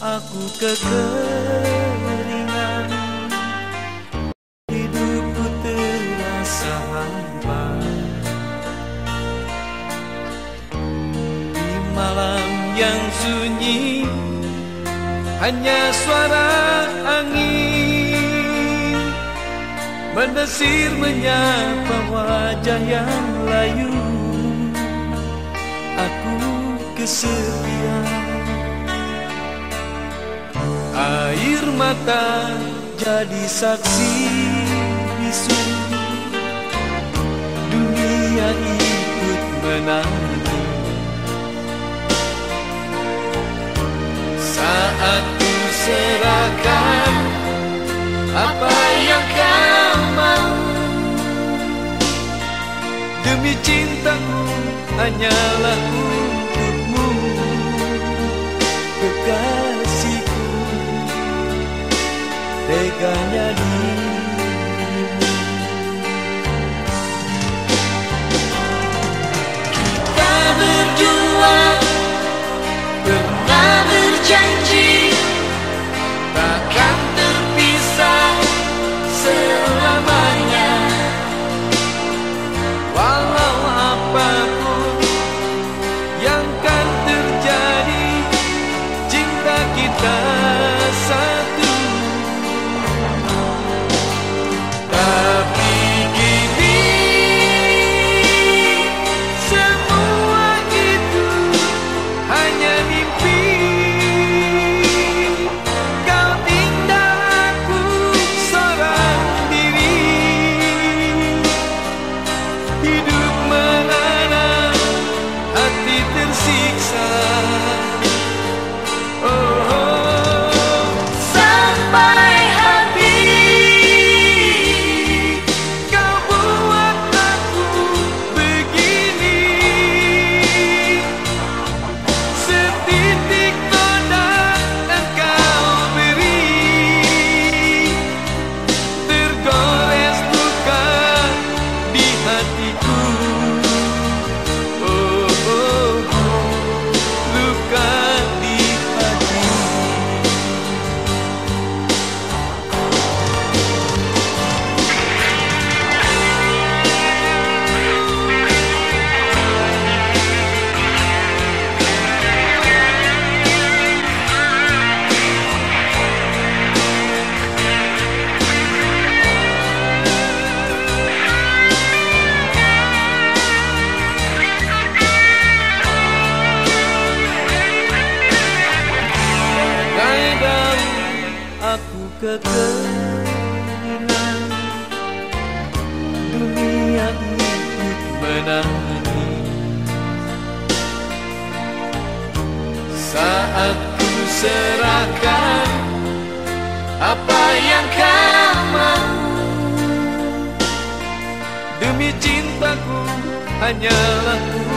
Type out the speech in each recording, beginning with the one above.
Aku kekeringan. Hidupku terasa hampa. Di malam yang sunyi Hanya suara angin. Mendesir menyapa wajah yang layu kesepian Air mata jadi saksi bisu. Dunia ikut menangis Saat ku serahkan Apa yang kau mau. Demi cintaku hanyalah untukmu Te engañaría kekeringan Dunia ikut menangis Saat ku serahkan Apa yang kau mau? Demi cintaku hanyalah untukmu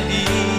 jadi